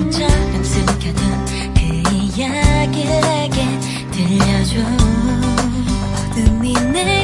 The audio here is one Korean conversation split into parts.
것처럼 그 이야기를 에게 들려줘. 어둠이 내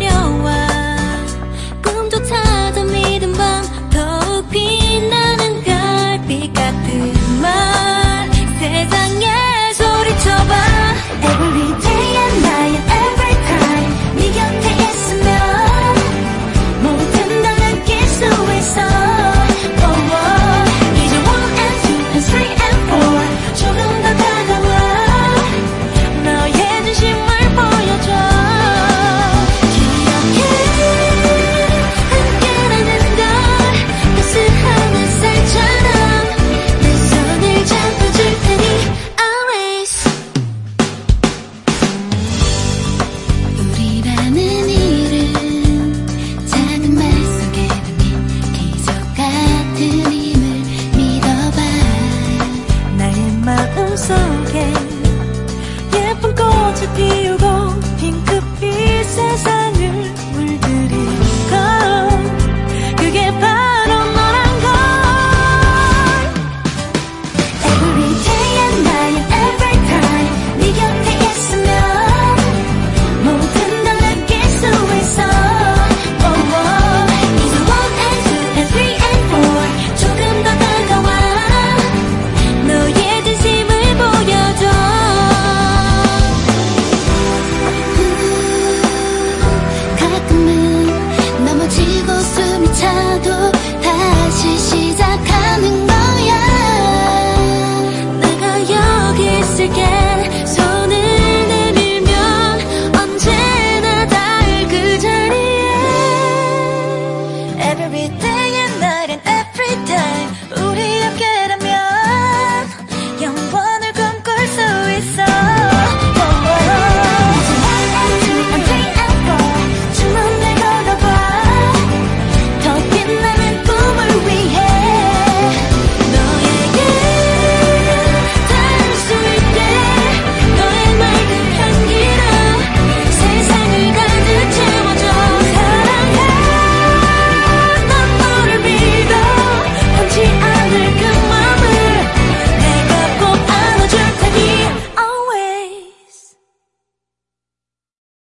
自信